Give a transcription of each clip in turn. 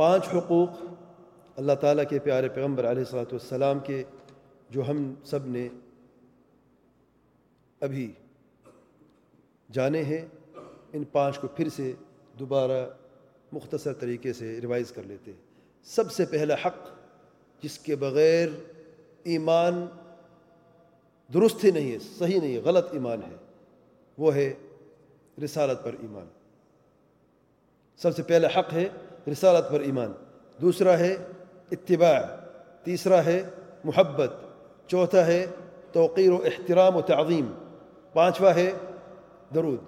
پانچ حقوق اللہ تعالیٰ کے پیارے پیغمبر علیہ السلاۃ والسلام کے جو ہم سب نے ابھی جانے ہیں، ان پانچ کو پھر سے دوبارہ مختصر طریقے سے ریوائز کر لیتے ہیں۔ سب سے پہلا حق جس کے بغیر ایمان درست ہی نہیں ہے، صحیح نہیں ہے، غلط ایمان ہے، وہ ہے رسالت پر ایمان۔ سب سے پہلا حق ہے رسالت پر ایمان۔ دوسرا ہے اتباع، تیسرا ہے محبت، چوتھا ہے توقیر و احترام و تعظیم، پانچواں ہے درود۔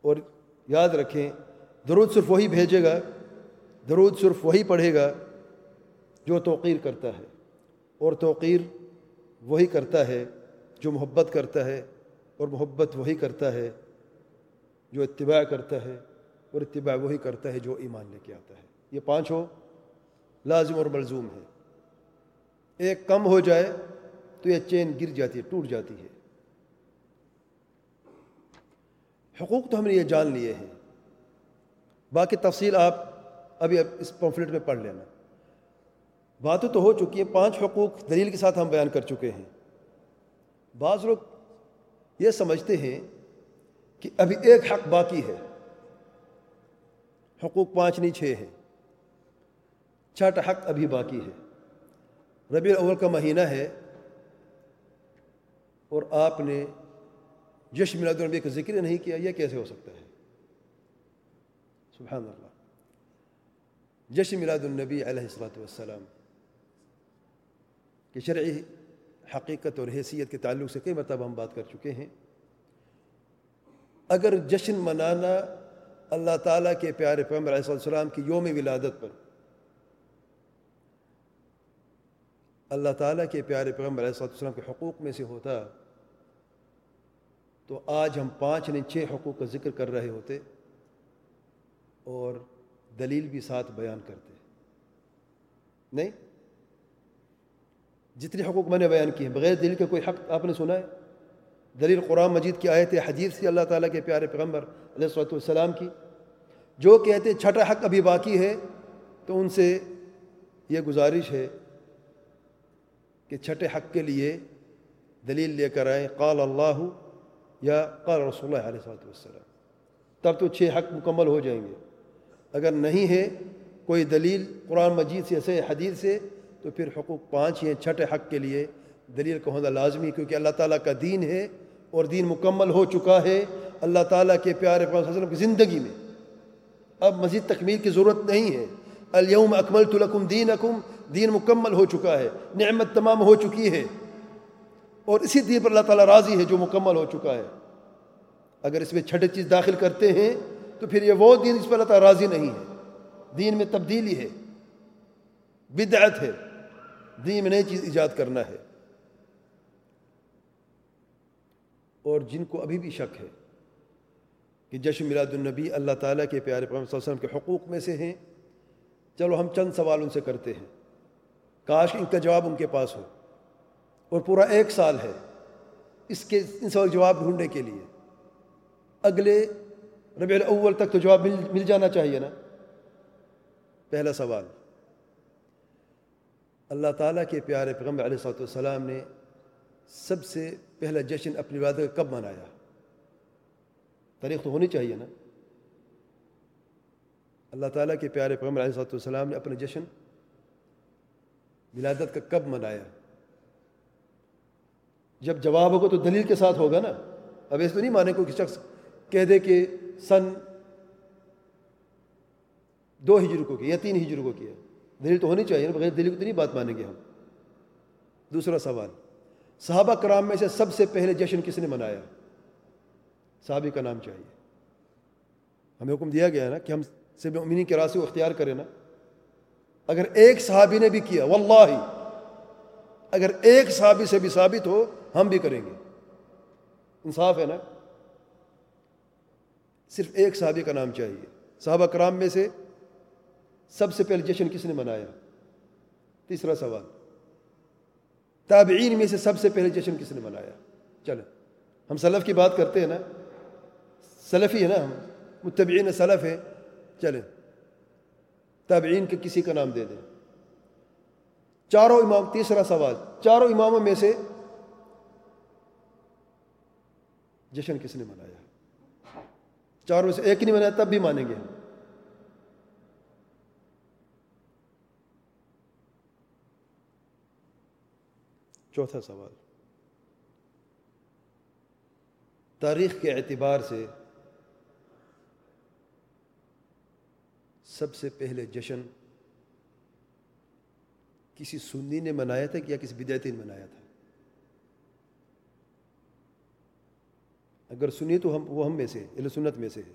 اور یاد رکھیں، درود صرف وہی بھیجے گا، درود صرف وہی پڑھے گا جو توقیر کرتا ہے۔ اور توقیر وہی کرتا ہے جو محبت کرتا ہے، اور محبت وہی کرتا ہے جو اتباع کرتا ہے۔ اور اتباع وہی کرتا ہے جو ایمان لے کے آتا ہے۔ یہ پانچوں لازم اور ملزوم ہے ایک کم ہو جائے تو یہ چین گر جاتی ہے، ٹوٹ جاتی ہے۔ حقوق تو ہم نے یہ جان لیے ہیں۔ باقی تفصیل آپ ابھی اب اس پمفلٹ میں پڑھ لینا۔ باتیں تو ہو چکی ہیں، پانچ حقوق دلیل کے ساتھ ہم بیان کر چکے ہیں۔ بعض لوگ یہ سمجھتے ہیں کہ ابھی ایک حق باقی ہے۔ حقوق پانچ نہیں، چھ ہیں۔ چھٹا حق ابھی باقی ہے۔ ربیع الاول کا مہینہ ہے اور آپ نے جشن میلاد النبی کا ذکر نہیں کیا، یہ کیسے ہو سکتا ہے؟ سبحان اللہ۔ جشن میلاد النبی علیہ السلاۃ والسلام کہ شرعی حقیقت اور حیثیت کے تعلق سے کئی مرتبہ ہم بات کر چکے ہیں۔ اگر جشن منانا اللہ تعالیٰ کے پیارے پیغمبر علیہ السلام کی یوم ولادت پر۔ اللہ تعالیٰ کے پیارے پیغمبر علیہ السلام کے حقوق میں سے ہوتا۔ تو آج ہم پانچ نے چھ حقوق کا ذکر کر رہے ہوتے اور دلیل بھی ساتھ بیان کرتے۔ نہیں؟ جتنے حقوق میں نے بیان کیے ہیں بغیر دلیل کے کوئی حق آپ نے سنا ہے؟ دلیل قرآن مجید کی آیت حدیث سے اللہ تعالیٰ کے پیارے پیغمبر علیہ السلۃ والسلام کی، جو کہتے چھٹا حق ابھی باقی ہے تو ان سے یہ گزارش ہے کہ چھٹے حق کے لیے دلیل لے کر آئیں۔ قال اللہ یا قال رسول اللہ علیہ والسلام۔ تب تو چھ حق مکمل ہو جائیں گے۔ اگر نہیں ہے کوئی دلیل قرآن مجید سے ایسے حدیث سے، تو پھر حقوق پانچ ہیں چھٹے حق کے لیے۔ دلیل کا ہونا لازمی کیونکہ اللہ تعالیٰ کا دین ہے اور دین مکمل ہو چکا ہے۔ اللہ تعالیٰ کے پیارے وسلم کی زندگی میں۔ اب مزید تکمیل کی ضرورت نہیں ہے۔ الیوم اکمل لکم دین اکم دین مکمل ہو چکا ہے، نعمت تمام ہو چکی ہے۔ اور اسی دین پر اللہ تعالیٰ راضی ہے جو مکمل ہو چکا ہے۔ اگر اس میں چھٹے چیز داخل کرتے ہیں تو پھر یہ وہ دین اس پر اللہ تعالیٰ راضی نہیں ہے۔ دین میں تبدیلی ہے، بدعت ہے۔ دین میں نئی چیز ایجاد کرنا ہے۔ اور جن کو ابھی بھی شک ہے کہ جشن میلاد النبی اللہ تعالیٰ کے پیارے صلی اللہ علیہ وسلم کے حقوق میں سے ہیں، چلو ہم چند سوال ان سے کرتے ہیں۔ کاش ان کا جواب ان کے پاس ہو۔ اور پورا ایک سال ہے اس کے ان سوال جواب ڈھونڈنے کے لیے۔ اگلے ربیع الاول تک تو جواب مل مل جانا چاہیے نا؟ پہلا سوال۔ اللہ تعالیٰ کے پیارے پیغمبر علیہ صلاحت والسلام نے سب سے پہلا جشن اپنی ولادت کب منایا؟ تاریخ تو ہونی چاہیے نا۔ اللہ تعالیٰ کے پیارے پیغمبر علیہ صلاحت والسلام نے اپنے جشن ولادت کا کب منایا؟ جب جواب ہوگا تو دلیل کے ساتھ ہوگا نا۔ اب ایسے تو نہیں مانے کوئی شخص کہہ دے کہ سن دو ہجر کو کیا یا تین ہجر کو کیا۔ دلیل تو ہونی چاہیے نا، بغیر دلیل کو تو نہیں بات مانیں گے ہم۔ دوسرا سوال صحابہ کرام میں سے سب سے پہلے جشن کس نے منایا؟ صحابی کا نام چاہیے۔ ہمیں حکم دیا گیا نا کہ ہم صرف امینی کے راستے اختیار کریں نا۔ اگر ایک صحابی نے بھی کیا، واللہ، اگر ایک صحابی سے بھی ثابت ہو، ہم بھی کریں گے۔ انصاف ہے نا۔ صرف ایک صحابی کا نام چاہیے۔ صحابہ کرام میں سے سب سے پہلے جشن کس نے منایا؟ تیسرا سوال۔ تابعین میں سے سب سے پہلے جشن کس نے منایا؟ چلیں ہم سلف کی بات کرتے ہیں نا۔ سلفی ہے نا ہم۔ متبعین سلف ہے چلیں تابعین کے کسی کا نام دے دیں۔ چاروں امام، تیسرا سوال، چاروں اماموں میں سے جشن کس نے منایا؟ چاروں میں سے ایک نہیں منایا، تب بھی مانیں گے ہم۔ چوتھا سوال۔ تاریخ کے اعتبار سے سب سے پہلے جشن کسی سنی نے منایا تھا یا کسی بدایتی نے منایا تھا؟ اگر سنی تو ہم، وہ ہم میں سے، اہل سنت میں سے ہے۔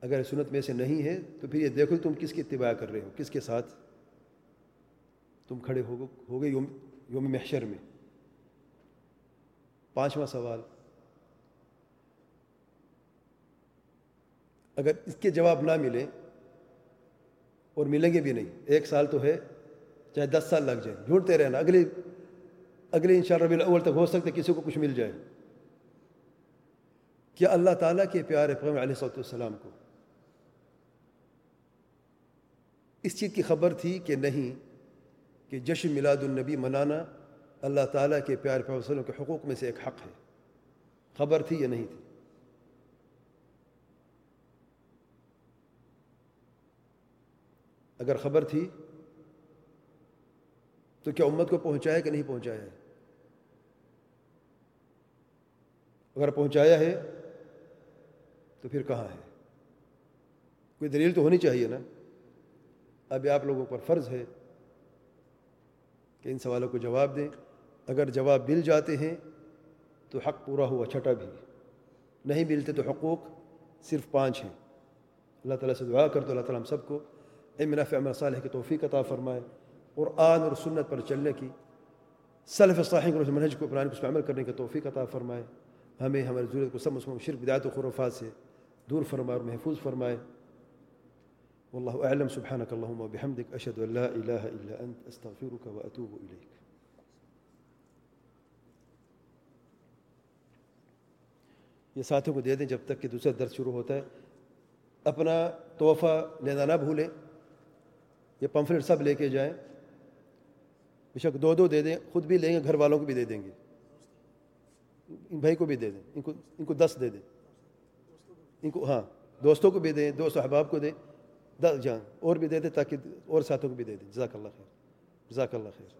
اگر سنت میں سے نہیں ہے تو پھر یہ دیکھو تم کس کی اتباع کر رہے ہو، کس کے ساتھ؟ تم کھڑے ہو گئے یوم یوم محشر میں۔ پانچواں سوال۔ اگر اس کے جواب نہ ملے اور ملیں گے بھی نہیں، ایک سال تو ہے، چاہے دس سال لگ جائے۔ ڈھونڈتے رہنا۔ اگلی اگلے ان شاء اللہ ربی الاول تک ہو سکتا ہے کسی کو کچھ مل جائے۔ کیا اللہ تعالیٰ کے پیارے پیغام علیہ صوت السلام کو اس چیز کی خبر تھی کہ نہیں کہ جشن میلاد النبی منانا اللہ تعالیٰ کے پیار پیغام وسلم کے حقوق میں سے ایک حق ہے۔ خبر تھی یا نہیں تھی؟ اگر خبر تھی تو کیا امت کو پہنچایا کہ نہیں پہنچایا ہے؟ اگر پہنچایا ہے تو پھر کہاں ہے؟ کوئی دلیل تو ہونی چاہیے نا۔ اب آپ لوگوں پر فرض ہے کہ ان سوالوں کو جواب دیں۔ اگر جواب مل جاتے ہیں تو حق پورا ہوا، چھٹا بھی۔ نہیں ملتے تو حقوق صرف پانچ ہیں۔ اللہ تعالیٰ سے دعا کر تو اللہ تعالیٰ ہم سب کو نفع عمل صالح کی توفیق عطا فرمائے۔ قرآن اور سنت پر چلنے کی، سلف صاحب منہج کو، قرآن کو عمل کرنے کی توفیق عطا فرمائے۔ ہمیں ہماری ضرورت کو سب مسلم شرک بدایت و خرفات سے دور فرمائے اور محفوظ فرمائے۔ واللہ اعلم سبحانک اللہم و بحمدک اشہد ان لا الہ الا انت استغفرک و اتوب الیک یہ ساتھوں کو دے دیں جب تک کہ دوسرا درس شروع ہوتا ہے۔ اپنا تحفہ لینا نہ بھولیں، یہ پمفلٹ سب لے کے جائیں۔ بے شک دو دو دے دیں، خود بھی لیں گے، گھر والوں کو بھی دے دیں گے۔ ان بھائی کو بھی دے دیں، ان کو ان کو دس دے دیں۔ ان کو ہاں دوستوں کو بھی دیں، دوست احباب کو دیں۔ دس جان، اور بھی دے دیں تاکہ اور ساتھوں کو بھی دے دیں جزاک اللہ خیر۔ جزاک اللہ خیر۔